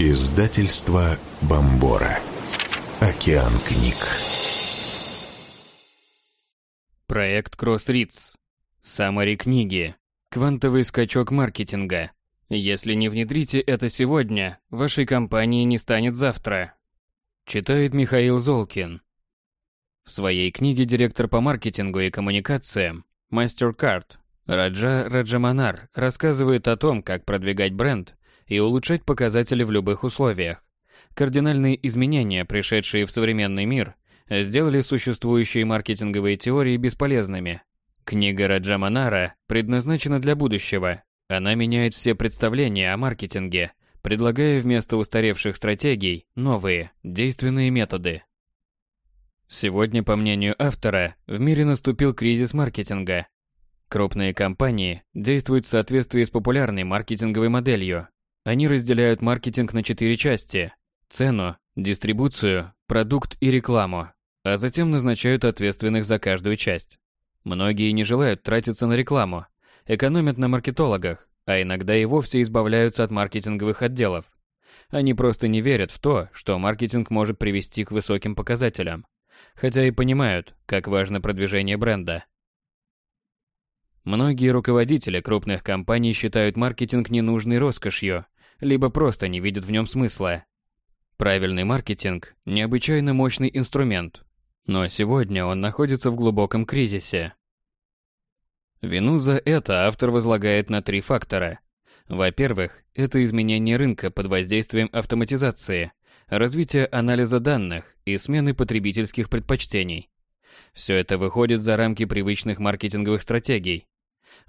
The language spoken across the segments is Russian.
Издательство Бомбора. Океан книг. Проект Кроссридс. Самари книги. Квантовый скачок маркетинга. Если не внедрите это сегодня, вашей компании не станет завтра. Читает Михаил Золкин. В своей книге директор по маркетингу и коммуникациям MasterCard Раджа Раджаманар рассказывает о том, как продвигать бренд и улучшать показатели в любых условиях. Кардинальные изменения, пришедшие в современный мир, сделали существующие маркетинговые теории бесполезными. Книга Раджаманара предназначена для будущего. Она меняет все представления о маркетинге, предлагая вместо устаревших стратегий новые, действенные методы. Сегодня, по мнению автора, в мире наступил кризис маркетинга. Крупные компании действуют в соответствии с популярной маркетинговой моделью. Они разделяют маркетинг на четыре части – цену, дистрибуцию, продукт и рекламу, а затем назначают ответственных за каждую часть. Многие не желают тратиться на рекламу, экономят на маркетологах, а иногда и вовсе избавляются от маркетинговых отделов. Они просто не верят в то, что маркетинг может привести к высоким показателям хотя и понимают, как важно продвижение бренда. Многие руководители крупных компаний считают маркетинг ненужной роскошью, либо просто не видят в нем смысла. Правильный маркетинг – необычайно мощный инструмент, но сегодня он находится в глубоком кризисе. Вину за это автор возлагает на три фактора. Во-первых, это изменение рынка под воздействием автоматизации, развития анализа данных и смены потребительских предпочтений. Все это выходит за рамки привычных маркетинговых стратегий.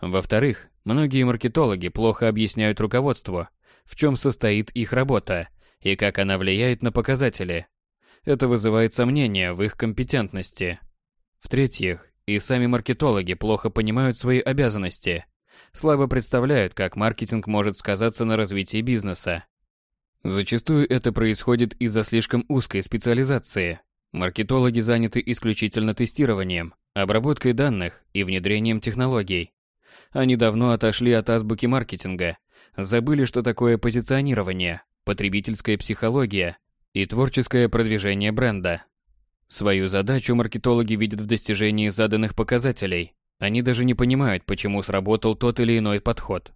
Во-вторых, многие маркетологи плохо объясняют руководству, в чем состоит их работа и как она влияет на показатели. Это вызывает сомнения в их компетентности. В-третьих, и сами маркетологи плохо понимают свои обязанности, слабо представляют, как маркетинг может сказаться на развитии бизнеса. Зачастую это происходит из-за слишком узкой специализации. Маркетологи заняты исключительно тестированием, обработкой данных и внедрением технологий. Они давно отошли от азбуки маркетинга, забыли, что такое позиционирование, потребительская психология и творческое продвижение бренда. Свою задачу маркетологи видят в достижении заданных показателей. Они даже не понимают, почему сработал тот или иной подход.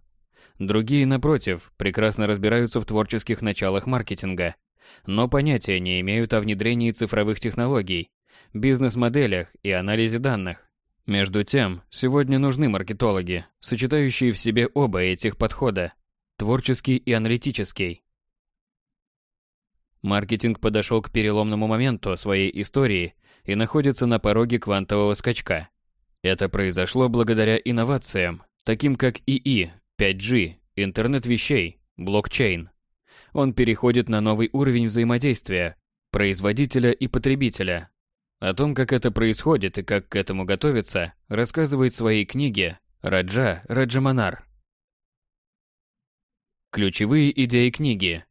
Другие, напротив, прекрасно разбираются в творческих началах маркетинга, но понятия не имеют о внедрении цифровых технологий, бизнес-моделях и анализе данных. Между тем, сегодня нужны маркетологи, сочетающие в себе оба этих подхода – творческий и аналитический. Маркетинг подошел к переломному моменту своей истории и находится на пороге квантового скачка. Это произошло благодаря инновациям, таким как ИИ, 5G, интернет вещей, блокчейн. Он переходит на новый уровень взаимодействия производителя и потребителя. О том, как это происходит и как к этому готовиться, рассказывает в своей книге Раджа Раджаманар. Ключевые идеи книги.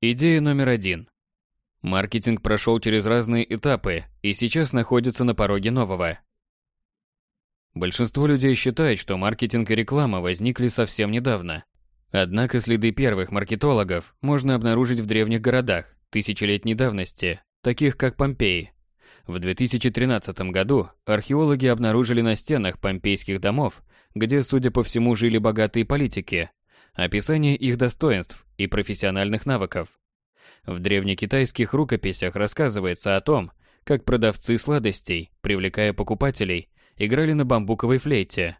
Идея номер один. Маркетинг прошел через разные этапы и сейчас находится на пороге нового. Большинство людей считает, что маркетинг и реклама возникли совсем недавно. Однако следы первых маркетологов можно обнаружить в древних городах тысячелетней давности, таких как Помпеи. В 2013 году археологи обнаружили на стенах помпейских домов, где, судя по всему, жили богатые политики, описание их достоинств и профессиональных навыков. В древнекитайских рукописях рассказывается о том, как продавцы сладостей, привлекая покупателей, играли на бамбуковой флейте.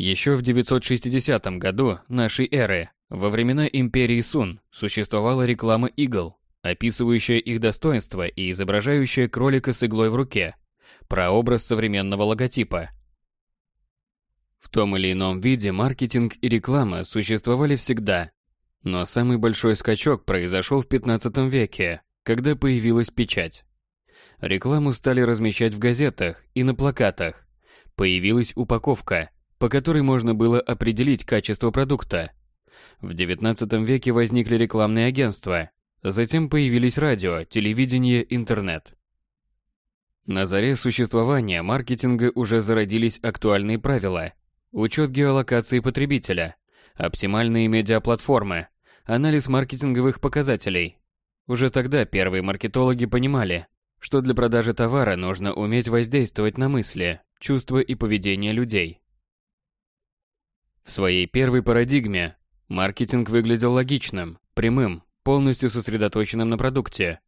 Еще в 960 году нашей эры, во времена империи Сун, существовала реклама игл, описывающая их достоинства и изображающая кролика с иглой в руке, прообраз современного логотипа. В том или ином виде маркетинг и реклама существовали всегда, но самый большой скачок произошел в 15 веке, когда появилась печать. Рекламу стали размещать в газетах и на плакатах, Появилась упаковка, по которой можно было определить качество продукта. В XIX веке возникли рекламные агентства, затем появились радио, телевидение, интернет. На заре существования маркетинга уже зародились актуальные правила. Учет геолокации потребителя, оптимальные медиаплатформы, Анализ маркетинговых показателей. Уже тогда первые маркетологи понимали, что для продажи товара нужно уметь воздействовать на мысли, чувства и поведение людей. В своей первой парадигме маркетинг выглядел логичным, прямым, полностью сосредоточенным на продукте.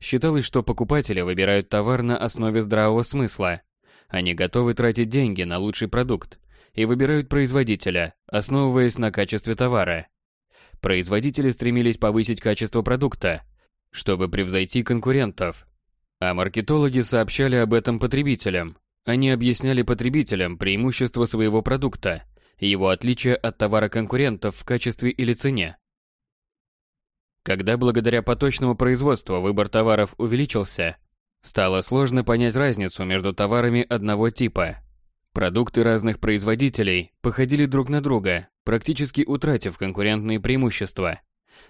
Считалось, что покупатели выбирают товар на основе здравого смысла. Они готовы тратить деньги на лучший продукт и выбирают производителя, основываясь на качестве товара. Производители стремились повысить качество продукта, чтобы превзойти конкурентов. А маркетологи сообщали об этом потребителям. Они объясняли потребителям преимущества своего продукта, его отличие от товара конкурентов в качестве или цене. Когда благодаря поточному производству выбор товаров увеличился, стало сложно понять разницу между товарами одного типа. Продукты разных производителей походили друг на друга, практически утратив конкурентные преимущества.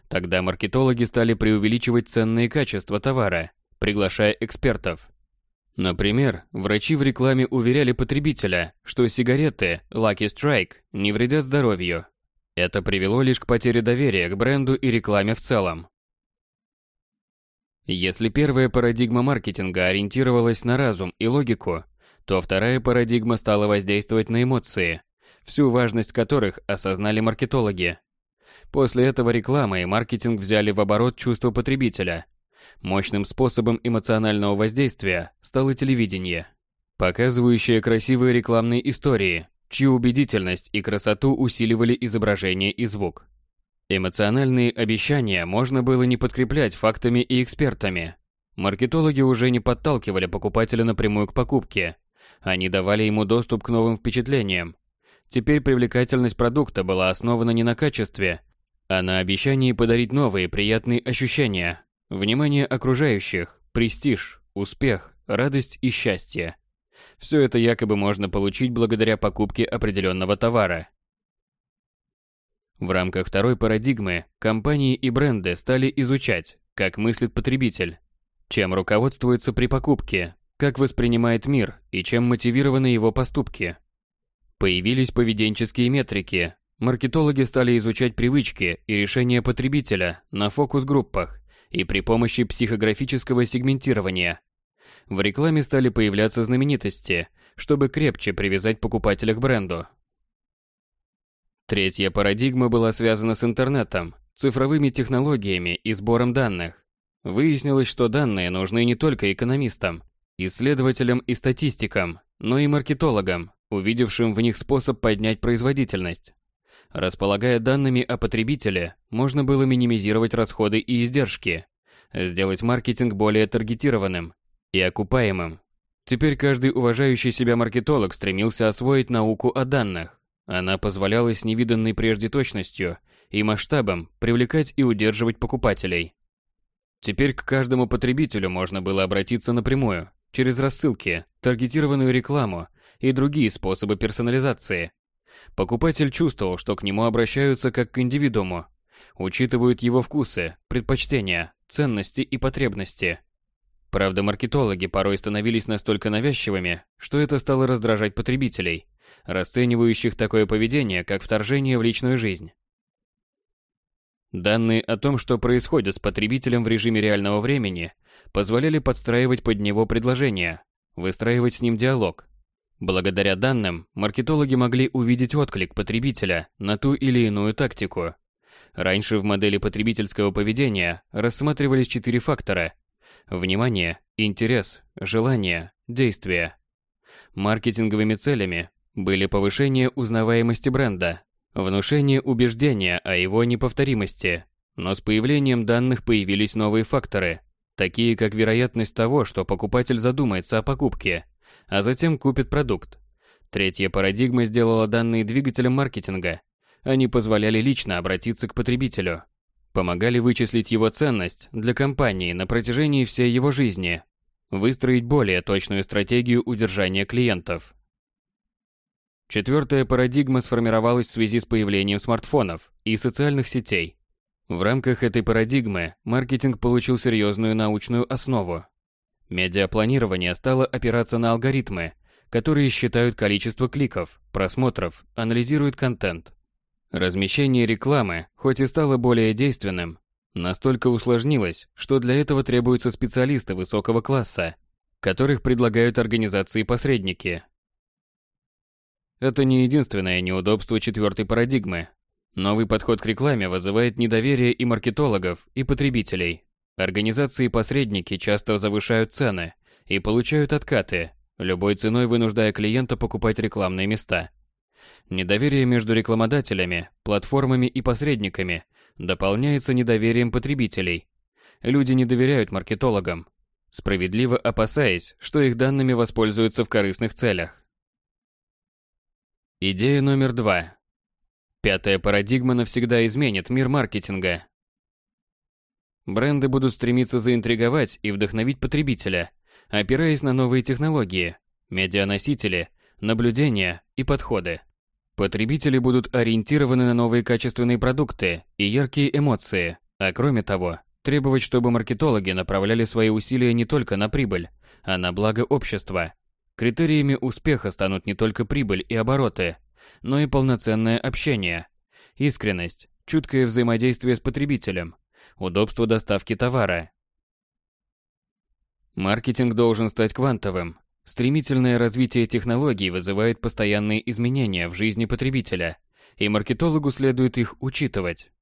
Тогда маркетологи стали преувеличивать ценные качества товара, приглашая экспертов. Например, врачи в рекламе уверяли потребителя, что сигареты Lucky Strike не вредят здоровью, это привело лишь к потере доверия к бренду и рекламе в целом. Если первая парадигма маркетинга ориентировалась на разум и логику, то вторая парадигма стала воздействовать на эмоции, всю важность которых осознали маркетологи. После этого реклама и маркетинг взяли в оборот чувство потребителя. Мощным способом эмоционального воздействия стало телевидение, показывающее красивые рекламные истории, чью убедительность и красоту усиливали изображение и звук. Эмоциональные обещания можно было не подкреплять фактами и экспертами. Маркетологи уже не подталкивали покупателя напрямую к покупке. Они давали ему доступ к новым впечатлениям. Теперь привлекательность продукта была основана не на качестве, а на обещании подарить новые приятные ощущения, внимание окружающих, престиж, успех, радость и счастье. Все это якобы можно получить благодаря покупке определенного товара. В рамках второй парадигмы компании и бренды стали изучать, как мыслит потребитель, чем руководствуется при покупке, как воспринимает мир и чем мотивированы его поступки. Появились поведенческие метрики. Маркетологи стали изучать привычки и решения потребителя на фокус-группах и при помощи психографического сегментирования – в рекламе стали появляться знаменитости, чтобы крепче привязать покупателя к бренду. Третья парадигма была связана с интернетом, цифровыми технологиями и сбором данных. Выяснилось, что данные нужны не только экономистам, исследователям и статистикам, но и маркетологам, увидевшим в них способ поднять производительность. Располагая данными о потребителе, можно было минимизировать расходы и издержки, сделать маркетинг более таргетированным и окупаемым. Теперь каждый уважающий себя маркетолог стремился освоить науку о данных. Она позволяла с невиданной прежде точностью и масштабом привлекать и удерживать покупателей. Теперь к каждому потребителю можно было обратиться напрямую, через рассылки, таргетированную рекламу и другие способы персонализации. Покупатель чувствовал, что к нему обращаются как к индивидууму, учитывают его вкусы, предпочтения, ценности и потребности. Правда, маркетологи порой становились настолько навязчивыми, что это стало раздражать потребителей, расценивающих такое поведение как вторжение в личную жизнь. Данные о том, что происходит с потребителем в режиме реального времени, позволяли подстраивать под него предложения, выстраивать с ним диалог. Благодаря данным, маркетологи могли увидеть отклик потребителя на ту или иную тактику. Раньше в модели потребительского поведения рассматривались четыре фактора – Внимание, интерес, желание, действие. Маркетинговыми целями были повышение узнаваемости бренда, внушение убеждения о его неповторимости, но с появлением данных появились новые факторы, такие как вероятность того, что покупатель задумается о покупке, а затем купит продукт. Третья парадигма сделала данные двигателем маркетинга. Они позволяли лично обратиться к потребителю, помогали вычислить его ценность для компании на протяжении всей его жизни, выстроить более точную стратегию удержания клиентов. Четвертая парадигма сформировалась в связи с появлением смартфонов и социальных сетей. В рамках этой парадигмы маркетинг получил серьезную научную основу. Медиапланирование стало опираться на алгоритмы, которые считают количество кликов, просмотров, анализируют контент. Размещение рекламы, хоть и стало более действенным, настолько усложнилось, что для этого требуются специалисты высокого класса, которых предлагают организации-посредники. Это не единственное неудобство четвертой парадигмы. Новый подход к рекламе вызывает недоверие и маркетологов, и потребителей. Организации-посредники часто завышают цены и получают откаты, любой ценой вынуждая клиента покупать рекламные места. Недоверие между рекламодателями, платформами и посредниками дополняется недоверием потребителей. Люди не доверяют маркетологам, справедливо опасаясь, что их данными воспользуются в корыстных целях. Идея номер два. Пятая парадигма навсегда изменит мир маркетинга. Бренды будут стремиться заинтриговать и вдохновить потребителя, опираясь на новые технологии, медианосители, наблюдения и подходы. Потребители будут ориентированы на новые качественные продукты и яркие эмоции, а кроме того, требовать, чтобы маркетологи направляли свои усилия не только на прибыль, а на благо общества. Критериями успеха станут не только прибыль и обороты, но и полноценное общение, искренность, чуткое взаимодействие с потребителем, удобство доставки товара. Маркетинг должен стать квантовым, Стремительное развитие технологий вызывает постоянные изменения в жизни потребителя, и маркетологу следует их учитывать.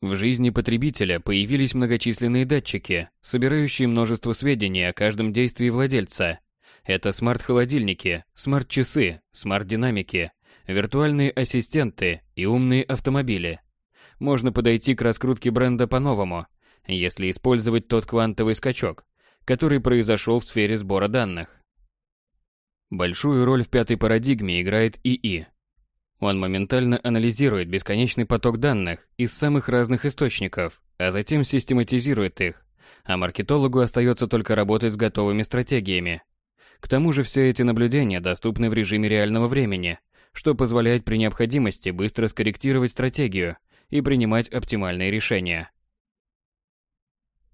В жизни потребителя появились многочисленные датчики, собирающие множество сведений о каждом действии владельца. Это смарт-холодильники, смарт-часы, смарт-динамики, виртуальные ассистенты и умные автомобили. Можно подойти к раскрутке бренда по-новому, если использовать тот квантовый скачок, который произошел в сфере сбора данных. Большую роль в пятой парадигме играет ИИ. Он моментально анализирует бесконечный поток данных из самых разных источников, а затем систематизирует их, а маркетологу остается только работать с готовыми стратегиями. К тому же все эти наблюдения доступны в режиме реального времени, что позволяет при необходимости быстро скорректировать стратегию и принимать оптимальные решения.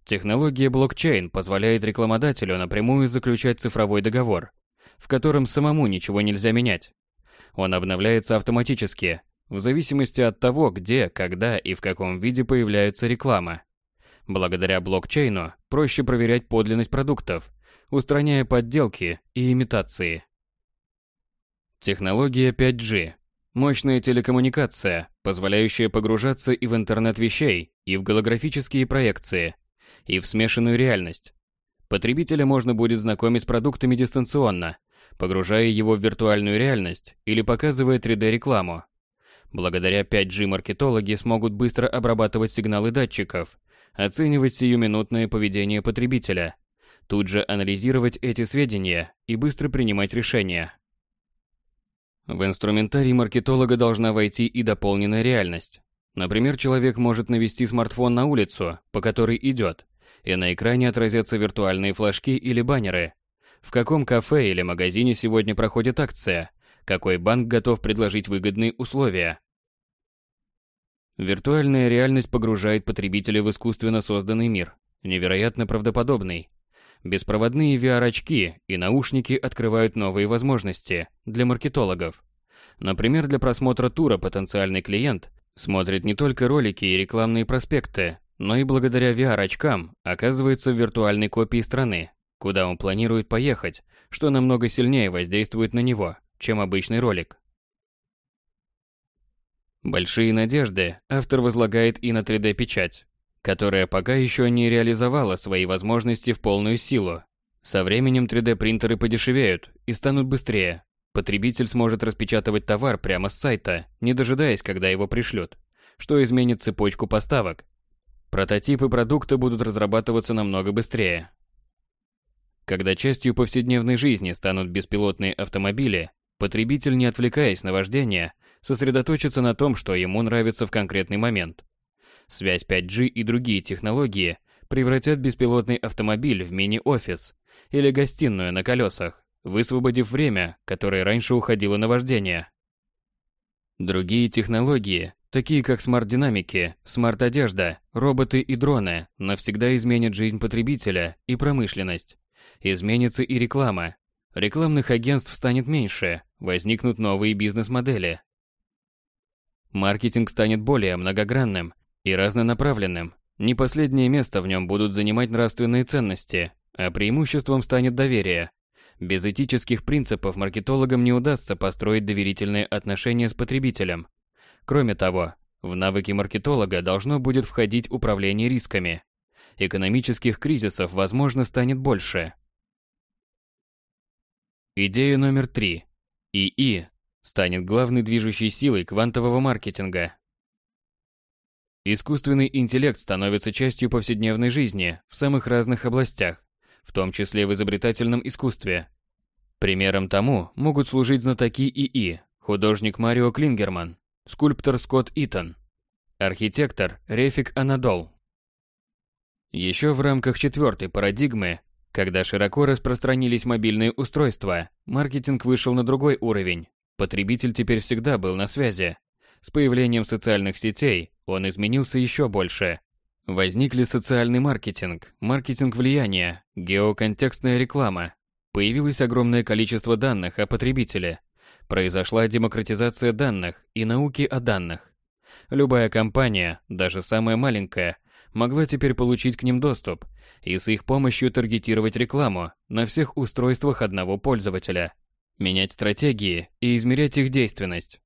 Технология блокчейн позволяет рекламодателю напрямую заключать цифровой договор, в котором самому ничего нельзя менять. Он обновляется автоматически, в зависимости от того, где, когда и в каком виде появляется реклама. Благодаря блокчейну проще проверять подлинность продуктов, устраняя подделки и имитации. Технология 5G – мощная телекоммуникация, позволяющая погружаться и в интернет вещей, и в голографические проекции, и в смешанную реальность. Потребителя можно будет знакомить с продуктами дистанционно, погружая его в виртуальную реальность или показывая 3D-рекламу. Благодаря 5G маркетологи смогут быстро обрабатывать сигналы датчиков, оценивать сиюминутное поведение потребителя, тут же анализировать эти сведения и быстро принимать решения. В инструментарий маркетолога должна войти и дополненная реальность. Например, человек может навести смартфон на улицу, по которой идет, и на экране отразятся виртуальные флажки или баннеры, в каком кафе или магазине сегодня проходит акция, какой банк готов предложить выгодные условия. Виртуальная реальность погружает потребителя в искусственно созданный мир, невероятно правдоподобный. Беспроводные VR-очки и наушники открывают новые возможности для маркетологов. Например, для просмотра тура потенциальный клиент смотрит не только ролики и рекламные проспекты, но и благодаря VR-очкам оказывается в виртуальной копии страны, куда он планирует поехать, что намного сильнее воздействует на него, чем обычный ролик. Большие надежды автор возлагает и на 3D-печать, которая пока еще не реализовала свои возможности в полную силу. Со временем 3D-принтеры подешевеют и станут быстрее. Потребитель сможет распечатывать товар прямо с сайта, не дожидаясь, когда его пришлют, что изменит цепочку поставок. Прототипы продукта будут разрабатываться намного быстрее, когда частью повседневной жизни станут беспилотные автомобили, потребитель, не отвлекаясь на вождение, сосредоточится на том, что ему нравится в конкретный момент. Связь 5G и другие технологии превратят беспилотный автомобиль в мини-офис или гостиную на колесах, высвободив время, которое раньше уходило на вождение. Другие технологии, такие как смарт-динамики, смарт-одежда, роботы и дроны, навсегда изменят жизнь потребителя и промышленность. Изменится и реклама. Рекламных агентств станет меньше, возникнут новые бизнес-модели. Маркетинг станет более многогранным и разнонаправленным. Не последнее место в нем будут занимать нравственные ценности, а преимуществом станет доверие. Без этических принципов маркетологам не удастся построить доверительные отношения с потребителем. Кроме того, в навыки маркетолога должно будет входить управление рисками. Экономических кризисов, возможно, станет больше. Идея номер три. ИИ станет главной движущей силой квантового маркетинга. Искусственный интеллект становится частью повседневной жизни в самых разных областях, в том числе в изобретательном искусстве. Примером тому могут служить знатоки ИИ, художник Марио Клингерман, скульптор Скотт Итон, архитектор Рефик Анадол. Еще в рамках четвертой парадигмы, когда широко распространились мобильные устройства, маркетинг вышел на другой уровень. Потребитель теперь всегда был на связи. С появлением социальных сетей он изменился еще больше. Возникли социальный маркетинг, маркетинг влияния, геоконтекстная реклама. Появилось огромное количество данных о потребителе. Произошла демократизация данных и науки о данных. Любая компания, даже самая маленькая, могла теперь получить к ним доступ и с их помощью таргетировать рекламу на всех устройствах одного пользователя – менять стратегии и измерять их действенность.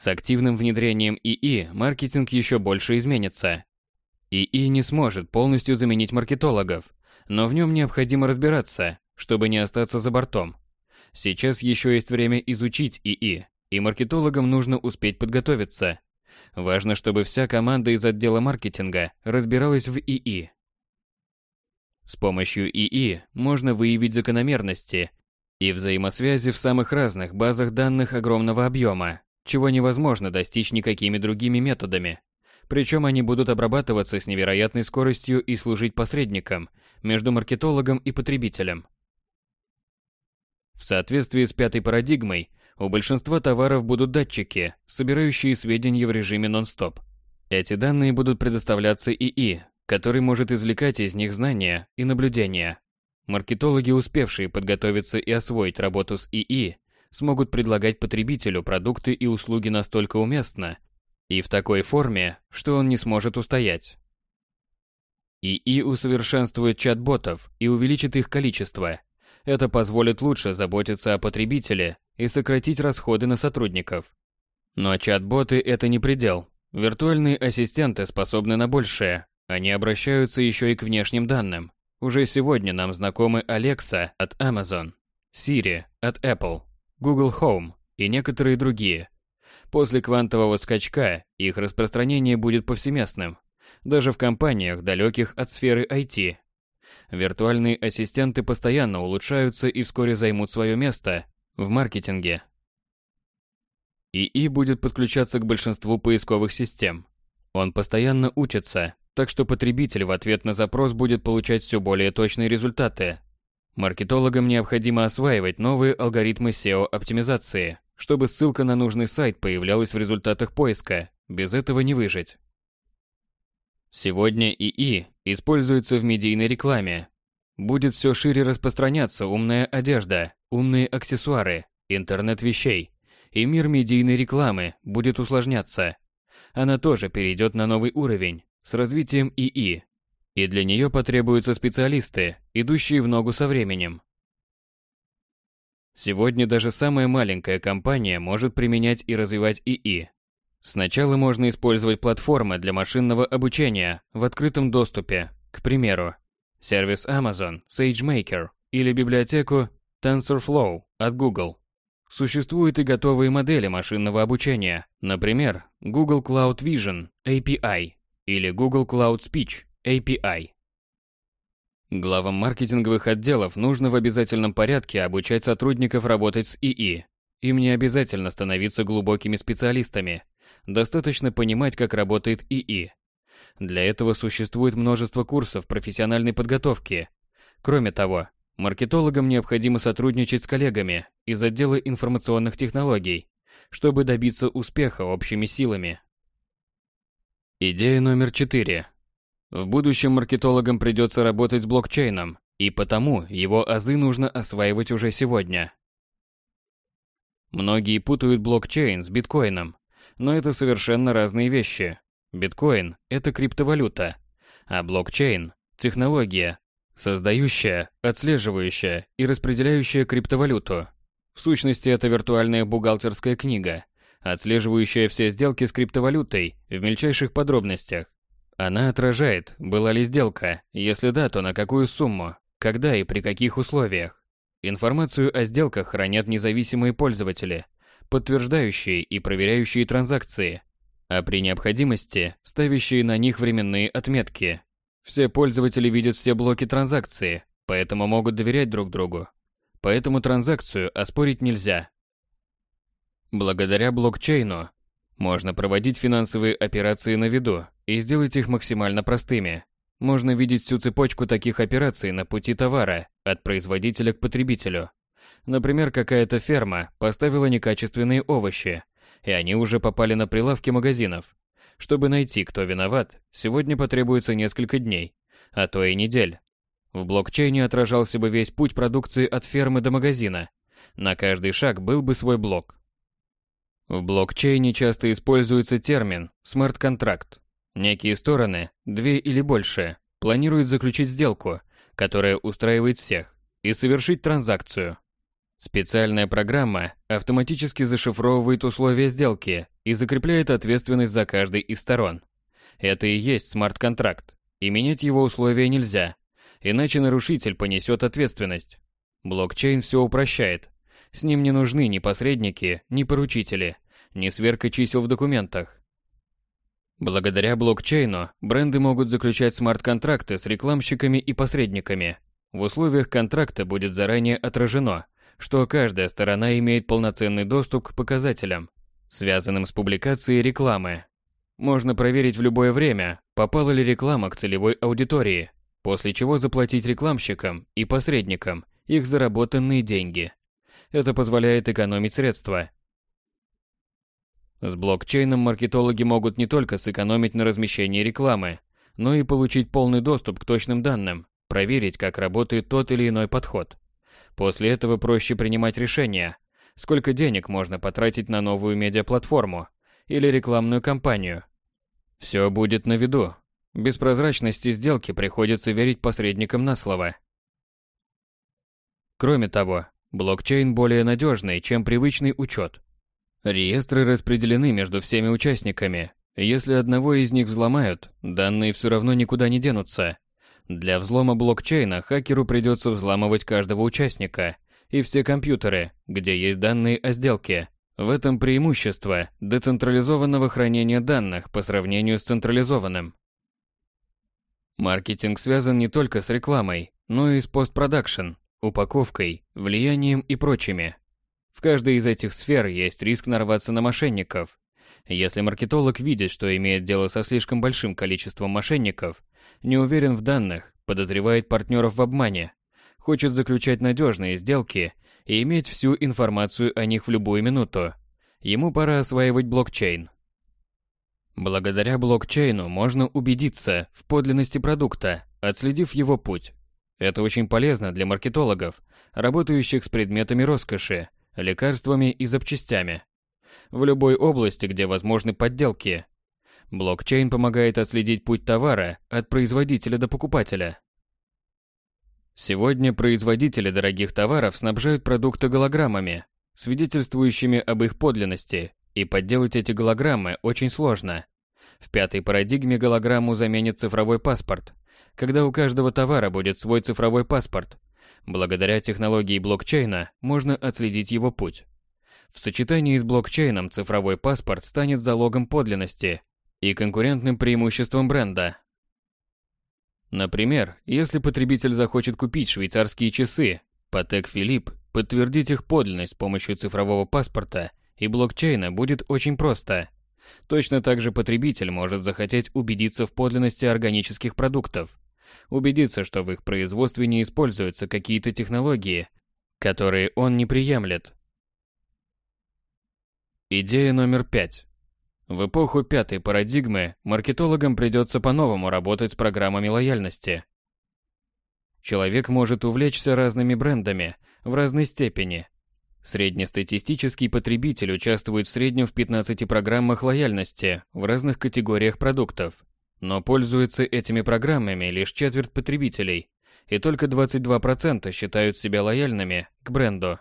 С активным внедрением ИИ маркетинг еще больше изменится. ИИ не сможет полностью заменить маркетологов, но в нем необходимо разбираться, чтобы не остаться за бортом. Сейчас еще есть время изучить ИИ, и маркетологам нужно успеть подготовиться. Важно, чтобы вся команда из отдела маркетинга разбиралась в ИИ. С помощью ИИ можно выявить закономерности и взаимосвязи в самых разных базах данных огромного объема, чего невозможно достичь никакими другими методами. Причем они будут обрабатываться с невероятной скоростью и служить посредником между маркетологом и потребителем. В соответствии с пятой парадигмой, у большинства товаров будут датчики, собирающие сведения в режиме нон-стоп. Эти данные будут предоставляться ИИ, который может извлекать из них знания и наблюдения, Маркетологи, успевшие подготовиться и освоить работу с ИИ, смогут предлагать потребителю продукты и услуги настолько уместно и в такой форме, что он не сможет устоять. ИИ усовершенствует чат-ботов и увеличит их количество. Это позволит лучше заботиться о потребителе и сократить расходы на сотрудников. Но чат-боты – это не предел. Виртуальные ассистенты способны на большее. Они обращаются еще и к внешним данным. Уже сегодня нам знакомы Alexa от Amazon, Siri от Apple, Google Home и некоторые другие. После квантового скачка их распространение будет повсеместным, даже в компаниях, далеких от сферы IT. Виртуальные ассистенты постоянно улучшаются и вскоре займут свое место в маркетинге. ИИ будет подключаться к большинству поисковых систем. Он постоянно учится, так что потребитель в ответ на запрос будет получать все более точные результаты. Маркетологам необходимо осваивать новые алгоритмы SEO-оптимизации, чтобы ссылка на нужный сайт появлялась в результатах поиска, без этого не выжить. Сегодня ИИ используется в медийной рекламе. Будет все шире распространяться умная одежда, умные аксессуары, интернет вещей, и мир медийной рекламы будет усложняться. Она тоже перейдет на новый уровень, с развитием ИИ, и для нее потребуются специалисты, идущие в ногу со временем. Сегодня даже самая маленькая компания может применять и развивать ИИ. Сначала можно использовать платформы для машинного обучения в открытом доступе, к примеру, сервис Amazon SageMaker или библиотеку TensorFlow от Google. Существуют и готовые модели машинного обучения, например, Google Cloud Vision API или Google Cloud Speech API. Главам маркетинговых отделов нужно в обязательном порядке обучать сотрудников работать с ИИ. Им не обязательно становиться глубокими специалистами. Достаточно понимать, как работает ИИ. Для этого существует множество курсов профессиональной подготовки. Кроме того, маркетологам необходимо сотрудничать с коллегами из отдела информационных технологий, чтобы добиться успеха общими силами. Идея номер четыре. В будущем маркетологам придется работать с блокчейном, и потому его азы нужно осваивать уже сегодня. Многие путают блокчейн с биткоином, но это совершенно разные вещи. Биткоин – это криптовалюта, а блокчейн – технология, создающая, отслеживающая и распределяющая криптовалюту. В сущности, это виртуальная бухгалтерская книга, отслеживающая все сделки с криптовалютой в мельчайших подробностях. Она отражает, была ли сделка, если да, то на какую сумму, когда и при каких условиях. Информацию о сделках хранят независимые пользователи, подтверждающие и проверяющие транзакции, а при необходимости ставящие на них временные отметки. Все пользователи видят все блоки транзакции, поэтому могут доверять друг другу. Поэтому транзакцию оспорить нельзя. Благодаря блокчейну можно проводить финансовые операции на виду и сделать их максимально простыми. Можно видеть всю цепочку таких операций на пути товара от производителя к потребителю. Например, какая-то ферма поставила некачественные овощи, и они уже попали на прилавки магазинов. Чтобы найти, кто виноват, сегодня потребуется несколько дней, а то и недель. В блокчейне отражался бы весь путь продукции от фермы до магазина. На каждый шаг был бы свой блок. В блокчейне часто используется термин «смарт-контракт». Некие стороны, две или больше, планируют заключить сделку, которая устраивает всех, и совершить транзакцию. Специальная программа автоматически зашифровывает условия сделки и закрепляет ответственность за каждый из сторон. Это и есть смарт-контракт, и менять его условия нельзя, иначе нарушитель понесет ответственность. Блокчейн все упрощает. С ним не нужны ни посредники, ни поручители, ни сверка чисел в документах. Благодаря блокчейну бренды могут заключать смарт-контракты с рекламщиками и посредниками. В условиях контракта будет заранее отражено – что каждая сторона имеет полноценный доступ к показателям, связанным с публикацией рекламы. Можно проверить в любое время, попала ли реклама к целевой аудитории, после чего заплатить рекламщикам и посредникам их заработанные деньги. Это позволяет экономить средства. С блокчейном маркетологи могут не только сэкономить на размещении рекламы, но и получить полный доступ к точным данным, проверить, как работает тот или иной подход. После этого проще принимать решения, сколько денег можно потратить на новую медиаплатформу или рекламную кампанию. Все будет на виду. Без прозрачности сделки приходится верить посредникам на слово. Кроме того, блокчейн более надежный, чем привычный учет. Реестры распределены между всеми участниками. Если одного из них взломают, данные все равно никуда не денутся, для взлома блокчейна хакеру придется взламывать каждого участника и все компьютеры, где есть данные о сделке. В этом преимущество децентрализованного хранения данных по сравнению с централизованным. Маркетинг связан не только с рекламой, но и с постпродакшн, упаковкой, влиянием и прочими. В каждой из этих сфер есть риск нарваться на мошенников. Если маркетолог видит, что имеет дело со слишком большим количеством мошенников, не уверен в данных, подозревает партнеров в обмане, хочет заключать надежные сделки и иметь всю информацию о них в любую минуту. Ему пора осваивать блокчейн. Благодаря блокчейну можно убедиться в подлинности продукта, отследив его путь. Это очень полезно для маркетологов, работающих с предметами роскоши, лекарствами и запчастями. В любой области, где возможны подделки, Блокчейн помогает отследить путь товара от производителя до покупателя. Сегодня производители дорогих товаров снабжают продукты голограммами, свидетельствующими об их подлинности, и подделать эти голограммы очень сложно. В пятой парадигме голограмму заменит цифровой паспорт, когда у каждого товара будет свой цифровой паспорт. Благодаря технологии блокчейна можно отследить его путь. В сочетании с блокчейном цифровой паспорт станет залогом подлинности и конкурентным преимуществом бренда. Например, если потребитель захочет купить швейцарские часы, Patek Philippe подтвердить их подлинность с помощью цифрового паспорта и блокчейна будет очень просто. Точно так же потребитель может захотеть убедиться в подлинности органических продуктов, убедиться, что в их производстве не используются какие-то технологии, которые он не приемлет. Идея номер пять. В эпоху пятой парадигмы маркетологам придется по-новому работать с программами лояльности. Человек может увлечься разными брендами в разной степени. Среднестатистический потребитель участвует в среднем в 15 программах лояльности в разных категориях продуктов, но пользуется этими программами лишь четверть потребителей, и только 22% считают себя лояльными к бренду.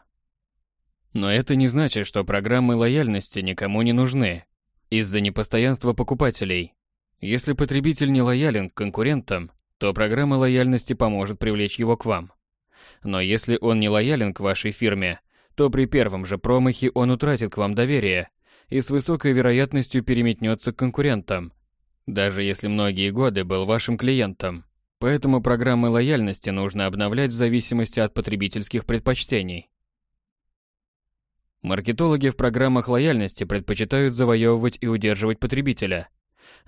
Но это не значит, что программы лояльности никому не нужны из-за непостоянства покупателей. Если потребитель не лоялен к конкурентам, то программа лояльности поможет привлечь его к вам. Но если он не лоялен к вашей фирме, то при первом же промахе он утратит к вам доверие и с высокой вероятностью переметнется к конкурентам, даже если многие годы был вашим клиентом. Поэтому программы лояльности нужно обновлять в зависимости от потребительских предпочтений. Маркетологи в программах лояльности предпочитают завоевывать и удерживать потребителя.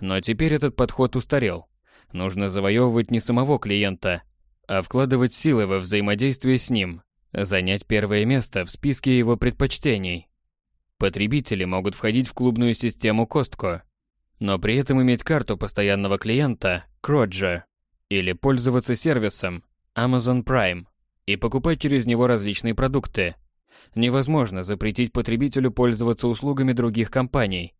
Но теперь этот подход устарел. Нужно завоевывать не самого клиента, а вкладывать силы во взаимодействие с ним, занять первое место в списке его предпочтений. Потребители могут входить в клубную систему Costco, но при этом иметь карту постоянного клиента Kroger или пользоваться сервисом Amazon Prime и покупать через него различные продукты. Невозможно запретить потребителю пользоваться услугами других компаний.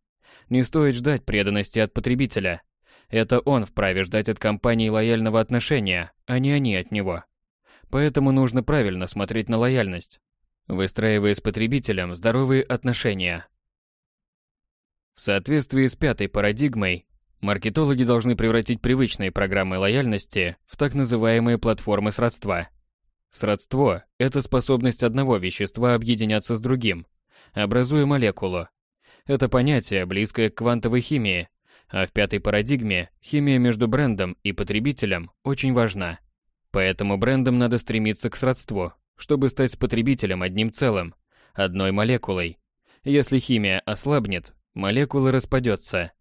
Не стоит ждать преданности от потребителя. Это он вправе ждать от компании лояльного отношения, а не они от него. Поэтому нужно правильно смотреть на лояльность, выстраивая с потребителем здоровые отношения. В соответствии с пятой парадигмой, маркетологи должны превратить привычные программы лояльности в так называемые платформы сродства. Сродство – это способность одного вещества объединяться с другим, образуя молекулу. Это понятие, близкое к квантовой химии, а в пятой парадигме химия между брендом и потребителем очень важна. Поэтому брендам надо стремиться к сродству, чтобы стать с потребителем одним целым, одной молекулой. Если химия ослабнет, молекула распадется.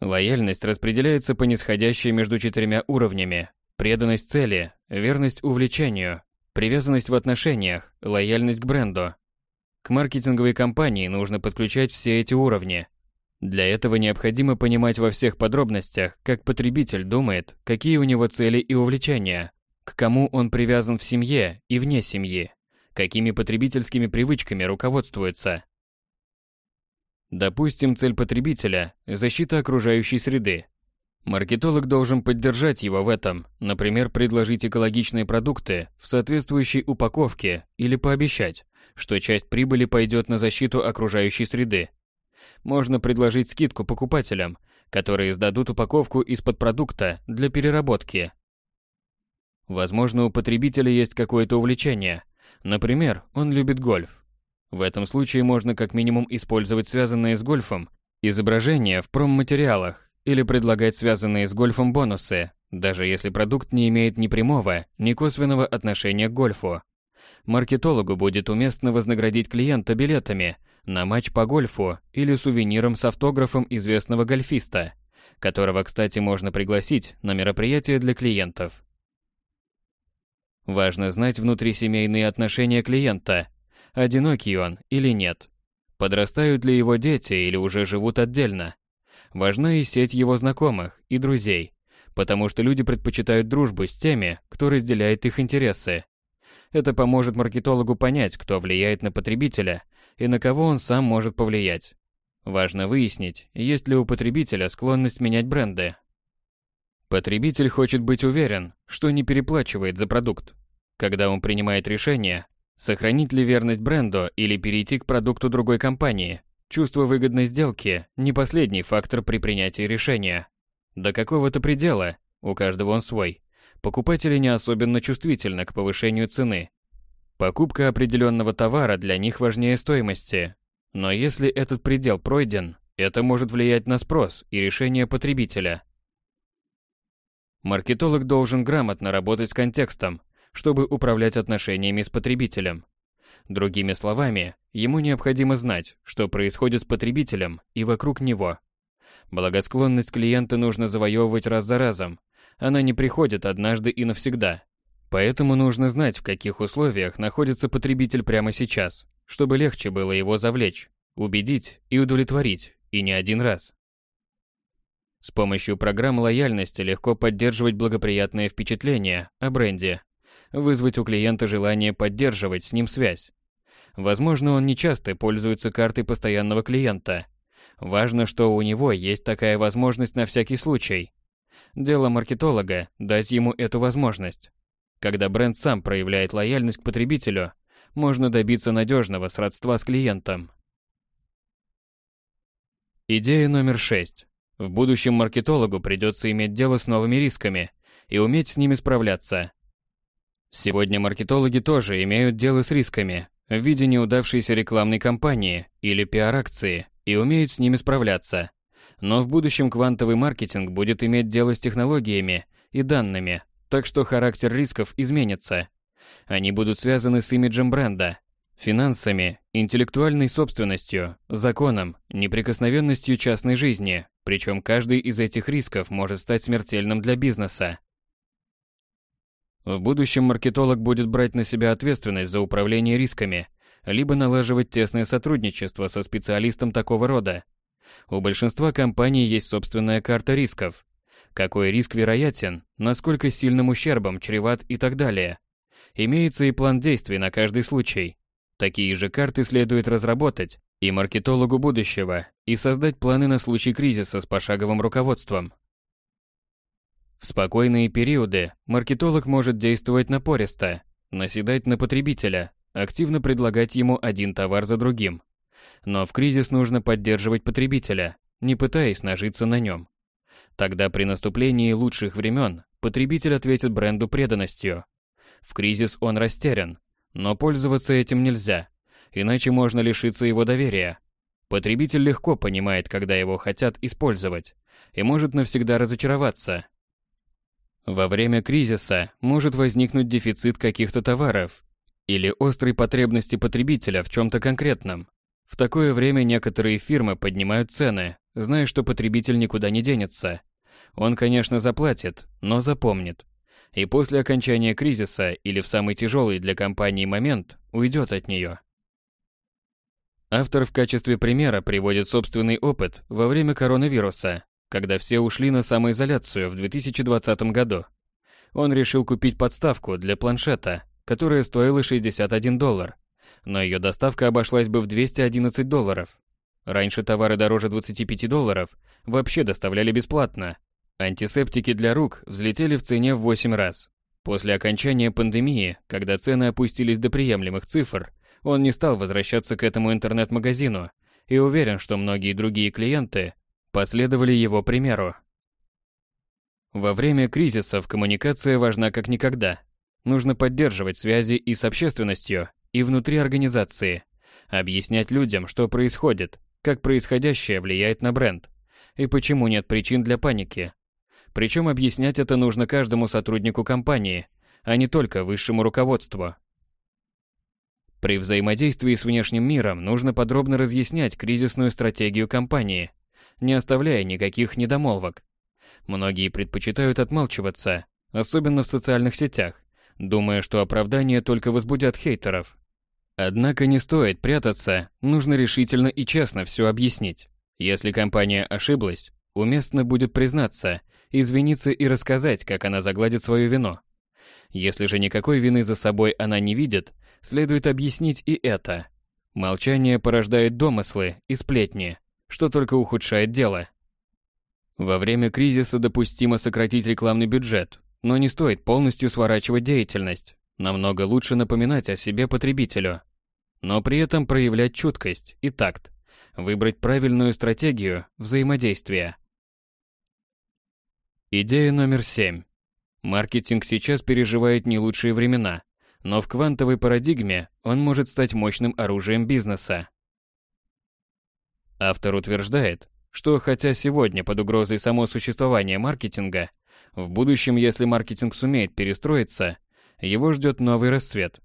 Лояльность распределяется по нисходящей между четырьмя уровнями. Преданность цели, верность увлечению, привязанность в отношениях, лояльность к бренду. К маркетинговой кампании нужно подключать все эти уровни, для этого необходимо понимать во всех подробностях, как потребитель думает, какие у него цели и увлечения, к кому он привязан в семье и вне семьи, какими потребительскими привычками руководствуется. Допустим, цель потребителя – защита окружающей среды. Маркетолог должен поддержать его в этом, например, предложить экологичные продукты в соответствующей упаковке или пообещать, что часть прибыли пойдет на защиту окружающей среды можно предложить скидку покупателям, которые сдадут упаковку из-под продукта для переработки. Возможно, у потребителя есть какое-то увлечение. Например, он любит гольф. В этом случае можно как минимум использовать связанные с гольфом изображения в промматериалах или предлагать связанные с гольфом бонусы, даже если продукт не имеет ни прямого, ни косвенного отношения к гольфу. Маркетологу будет уместно вознаградить клиента билетами на матч по гольфу или сувениром с автографом известного гольфиста, которого, кстати, можно пригласить на мероприятие для клиентов. Важно знать внутрисемейные отношения клиента, одинокий он или нет, подрастают ли его дети или уже живут отдельно. Важна и сеть его знакомых и друзей, потому что люди предпочитают дружбу с теми, кто разделяет их интересы. Это поможет маркетологу понять, кто влияет на потребителя – и на кого он сам может повлиять. Важно выяснить, есть ли у потребителя склонность менять бренды. Потребитель хочет быть уверен, что не переплачивает за продукт. Когда он принимает решение, сохранить ли верность бренду или перейти к продукту другой компании, чувство выгодной сделки – не последний фактор при принятии решения. До какого-то предела, у каждого он свой, покупатели не особенно чувствительны к повышению цены Покупка определенного товара для них важнее стоимости. Но если этот предел пройден, это может влиять на спрос и решение потребителя. Маркетолог должен грамотно работать с контекстом, чтобы управлять отношениями с потребителем. Другими словами, ему необходимо знать, что происходит с потребителем и вокруг него. Благосклонность клиента нужно завоевывать раз за разом. Она не приходит однажды и навсегда. Поэтому нужно знать, в каких условиях находится потребитель прямо сейчас, чтобы легче было его завлечь, убедить и удовлетворить, и не один раз. С помощью программ лояльности легко поддерживать благоприятное впечатление о бренде, вызвать у клиента желание поддерживать с ним связь. Возможно, он не часто пользуется картой постоянного клиента. Важно, что у него есть такая возможность на всякий случай. Дело маркетолога – дать ему эту возможность. Когда бренд сам проявляет лояльность к потребителю, можно добиться надежного сродства с клиентом. Идея номер шесть. В будущем маркетологу придется иметь дело с новыми рисками и уметь с ними справляться. Сегодня маркетологи тоже имеют дело с рисками в виде неудавшейся рекламной кампании или пиар-акции и умеют с ними справляться. Но в будущем квантовый маркетинг будет иметь дело с технологиями и данными, так что характер рисков изменится. Они будут связаны с имиджем бренда, финансами, интеллектуальной собственностью, законом, неприкосновенностью частной жизни, причем каждый из этих рисков может стать смертельным для бизнеса. В будущем маркетолог будет брать на себя ответственность за управление рисками, либо налаживать тесное сотрудничество со специалистом такого рода. У большинства компаний есть собственная карта рисков. Какой риск вероятен, насколько сильным ущербом чреват и так далее. Имеется и план действий на каждый случай. Такие же карты следует разработать и маркетологу будущего, и создать планы на случай кризиса с пошаговым руководством. В спокойные периоды маркетолог может действовать напористо, наседать на потребителя, активно предлагать ему один товар за другим. Но в кризис нужно поддерживать потребителя, не пытаясь нажиться на нем. Тогда при наступлении лучших времен потребитель ответит бренду преданностью. В кризис он растерян, но пользоваться этим нельзя, иначе можно лишиться его доверия. Потребитель легко понимает, когда его хотят использовать, и может навсегда разочароваться, во время кризиса может возникнуть дефицит каких-то товаров или острой потребности потребителя в чем-то конкретном. В такое время некоторые фирмы поднимают цены, зная, что потребитель никуда не денется. Он, конечно, заплатит, но запомнит. И после окончания кризиса или в самый тяжелый для компании момент уйдет от нее. Автор в качестве примера приводит собственный опыт во время коронавируса, когда все ушли на самоизоляцию в 2020 году. Он решил купить подставку для планшета, которая стоила 61 доллар, но ее доставка обошлась бы в 211 долларов. Раньше товары дороже 25 долларов вообще доставляли бесплатно. Антисептики для рук взлетели в цене в 8 раз. После окончания пандемии, когда цены опустились до приемлемых цифр, он не стал возвращаться к этому интернет-магазину и уверен, что многие другие клиенты последовали его примеру. Во время кризисов коммуникация важна как никогда. Нужно поддерживать связи и с общественностью, и внутри организации, объяснять людям, что происходит, как происходящее влияет на бренд, и почему нет причин для паники. Причем объяснять это нужно каждому сотруднику компании, а не только высшему руководству. При взаимодействии с внешним миром нужно подробно разъяснять кризисную стратегию компании, не оставляя никаких недомолвок. Многие предпочитают отмалчиваться, особенно в социальных сетях, думая, что оправдания только возбудят хейтеров. Однако не стоит прятаться, нужно решительно и честно все объяснить. Если компания ошиблась, уместно будет признаться, извиниться и рассказать, как она загладит свою вину. Если же никакой вины за собой она не видит, следует объяснить и это. Молчание порождает домыслы и сплетни, что только ухудшает дело. Во время кризиса допустимо сократить рекламный бюджет, но не стоит полностью сворачивать деятельность. Намного лучше напоминать о себе потребителю. Но при этом проявлять чуткость и такт, выбрать правильную стратегию взаимодействия. Идея номер семь. Маркетинг сейчас переживает не лучшие времена, но в квантовой парадигме он может стать мощным оружием бизнеса. Автор утверждает, что хотя сегодня под угрозой само существование маркетинга, в будущем, если маркетинг сумеет перестроиться, его ждет новый расцвет.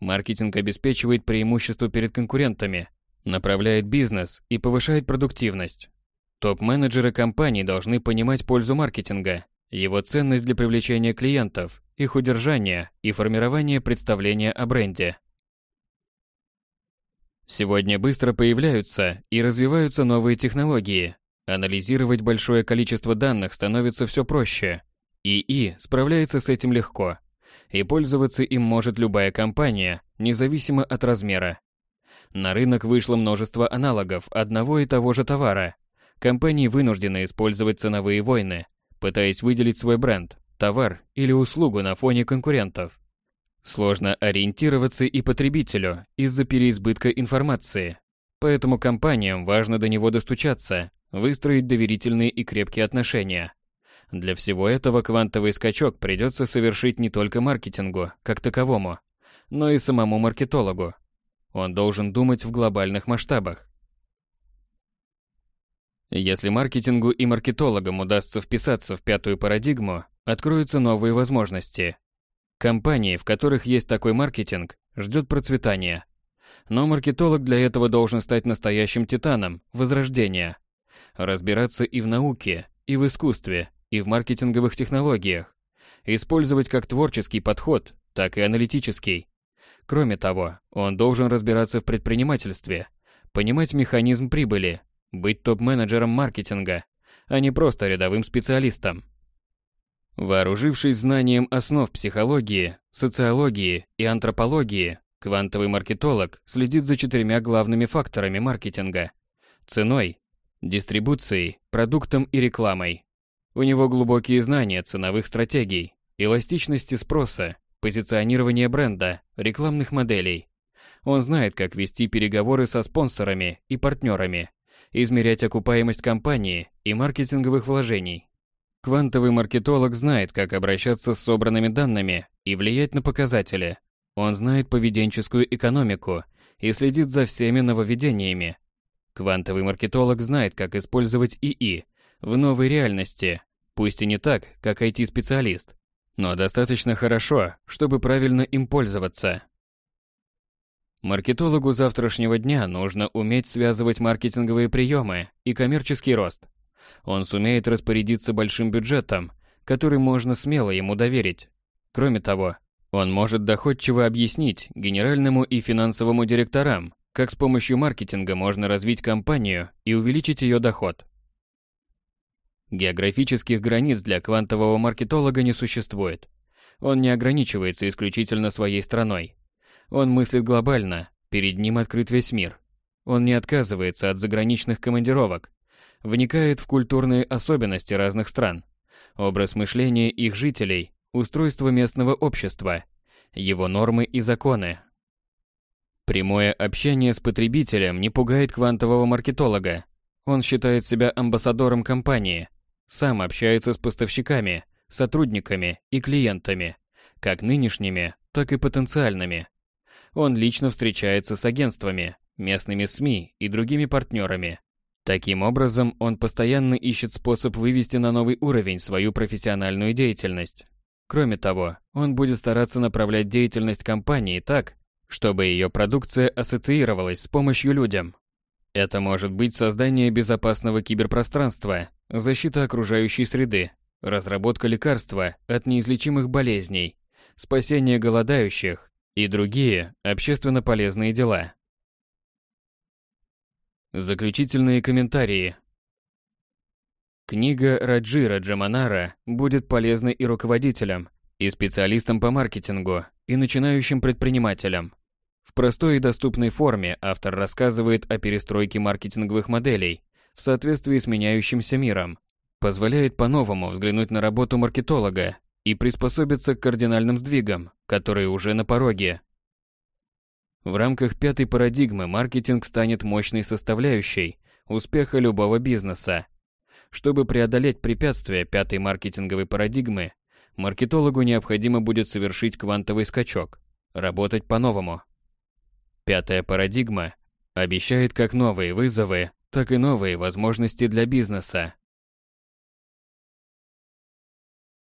Маркетинг обеспечивает преимущество перед конкурентами, направляет бизнес и повышает продуктивность. Топ-менеджеры компаний должны понимать пользу маркетинга, его ценность для привлечения клиентов, их удержания и формирования представления о бренде. Сегодня быстро появляются и развиваются новые технологии. Анализировать большое количество данных становится все проще. ИИ справляется с этим легко. И пользоваться им может любая компания, независимо от размера. На рынок вышло множество аналогов одного и того же товара. Компании вынуждены использовать ценовые войны, пытаясь выделить свой бренд, товар или услугу на фоне конкурентов. Сложно ориентироваться и потребителю из-за переизбытка информации. Поэтому компаниям важно до него достучаться, выстроить доверительные и крепкие отношения. Для всего этого квантовый скачок придется совершить не только маркетингу, как таковому, но и самому маркетологу. Он должен думать в глобальных масштабах. Если маркетингу и маркетологам удастся вписаться в пятую парадигму, откроются новые возможности. Компании, в которых есть такой маркетинг, ждет процветания. Но маркетолог для этого должен стать настоящим титаном возрождения. Разбираться и в науке, и в искусстве, и в маркетинговых технологиях. Использовать как творческий подход, так и аналитический. Кроме того, он должен разбираться в предпринимательстве, понимать механизм прибыли, быть топ-менеджером маркетинга, а не просто рядовым специалистом. Вооружившись знанием основ психологии, социологии и антропологии, квантовый маркетолог следит за четырьмя главными факторами маркетинга – ценой, дистрибуцией, продуктом и рекламой. У него глубокие знания ценовых стратегий, эластичности спроса, позиционирования бренда, рекламных моделей. Он знает, как вести переговоры со спонсорами и партнерами, измерять окупаемость компании и маркетинговых вложений. Квантовый маркетолог знает, как обращаться с собранными данными и влиять на показатели. Он знает поведенческую экономику и следит за всеми нововведениями. Квантовый маркетолог знает, как использовать ИИ в новой реальности, пусть и не так, как IT-специалист, но достаточно хорошо, чтобы правильно им пользоваться. Маркетологу завтрашнего дня нужно уметь связывать маркетинговые приемы и коммерческий рост. Он сумеет распорядиться большим бюджетом, который можно смело ему доверить. Кроме того, он может доходчиво объяснить генеральному и финансовому директорам, как с помощью маркетинга можно развить компанию и увеличить ее доход. Географических границ для квантового маркетолога не существует. Он не ограничивается исключительно своей страной. Он мыслит глобально, перед ним открыт весь мир. Он не отказывается от заграничных командировок, вникает в культурные особенности разных стран, образ мышления их жителей, устройство местного общества, его нормы и законы. Прямое общение с потребителем не пугает квантового маркетолога. Он считает себя амбассадором компании, сам общается с поставщиками, сотрудниками и клиентами, как нынешними, так и потенциальными. Он лично встречается с агентствами, местными СМИ и другими партнерами. Таким образом, он постоянно ищет способ вывести на новый уровень свою профессиональную деятельность. Кроме того, он будет стараться направлять деятельность компании так, чтобы ее продукция ассоциировалась с помощью людям. Это может быть создание безопасного киберпространства, защита окружающей среды, разработка лекарства от неизлечимых болезней, спасение голодающих, и другие общественно полезные дела. Заключительные комментарии. Книга Раджира Джаманара будет полезной и руководителям, и специалистам по маркетингу, и начинающим предпринимателям. В простой и доступной форме автор рассказывает о перестройке маркетинговых моделей в соответствии с меняющимся миром, позволяет по-новому взглянуть на работу маркетолога и приспособиться к кардинальным сдвигам, которые уже на пороге. В рамках пятой парадигмы маркетинг станет мощной составляющей успеха любого бизнеса. Чтобы преодолеть препятствия пятой маркетинговой парадигмы, маркетологу необходимо будет совершить квантовый скачок, работать по-новому. Пятая парадигма обещает как новые вызовы, так и новые возможности для бизнеса.